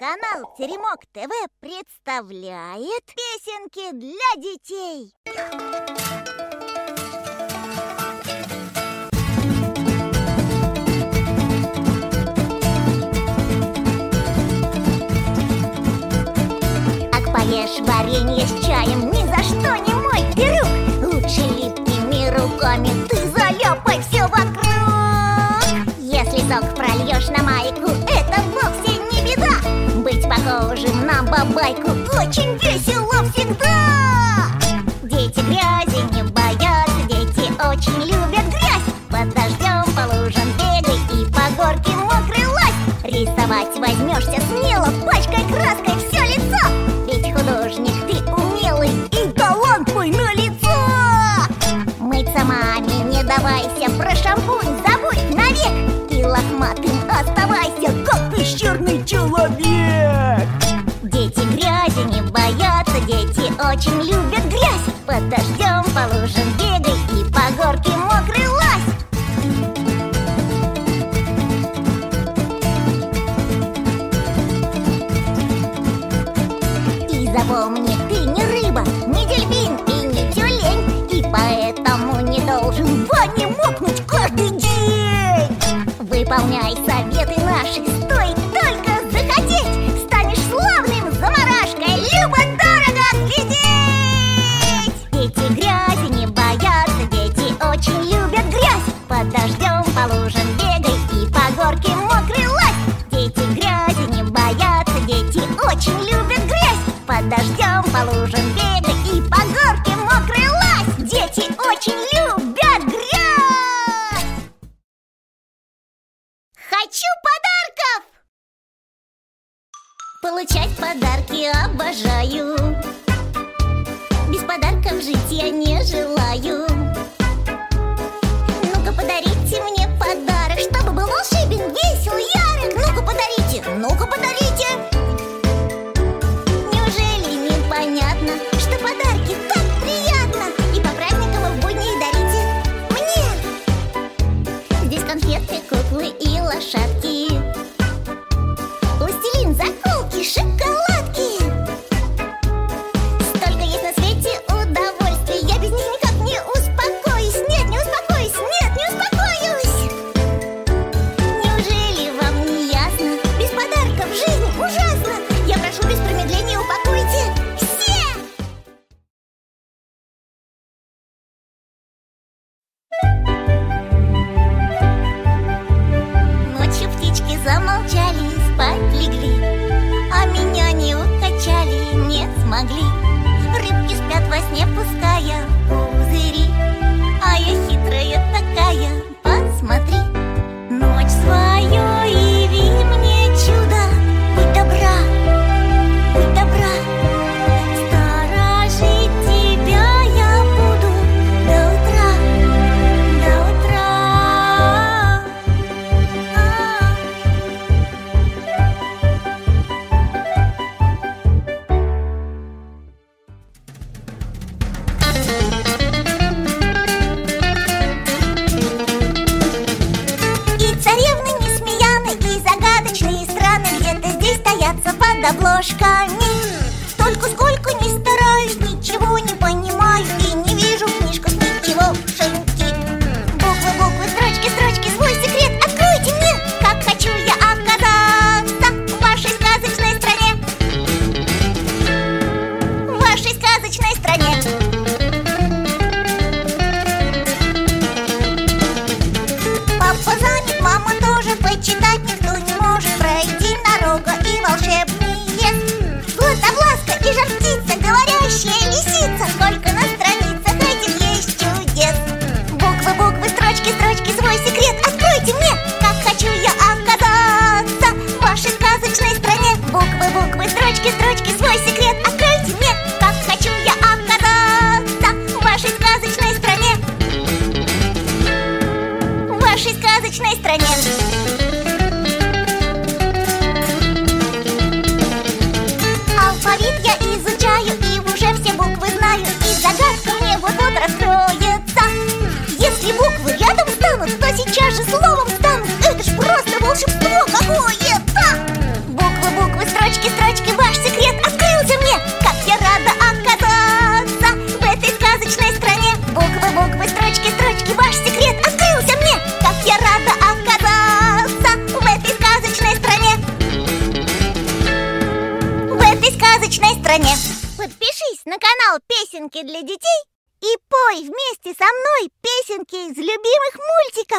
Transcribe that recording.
Канал Теремок ТВ представляет песенки для детей. Ак поешь варенье с чаем ни за что не человек. Дети грязи не боятся, дети очень любят грязь. Под дождем по лужам бегай и по горке мокрый лазь И запомни, ты не рыба, не дельфин и не тюлень. И поэтому не должен в ванне мокнуть каждый день. Выполняй по лужам бегай и по горке мокрый лазь Дети грязи не боятся, дети очень любят грязь. Под дождем по лужам бегай и по горке мокрый лазь Дети очень любят грязь. Хочу подарков! Получать подарки обожаю. Без подарков жить я не желаю. നോക്കുമ്പോ могли. Рыбки спят во сне, пуская сказочной стране. стране Алфавит я изучаю и уже все буквы знаю. И загадка мне вот-вот раскроется. Если буквы рядом станут, то сейчас же слово сказочной стране. Подпишись на канал «Песенки для детей» и пой вместе со мной песенки из любимых мультиков.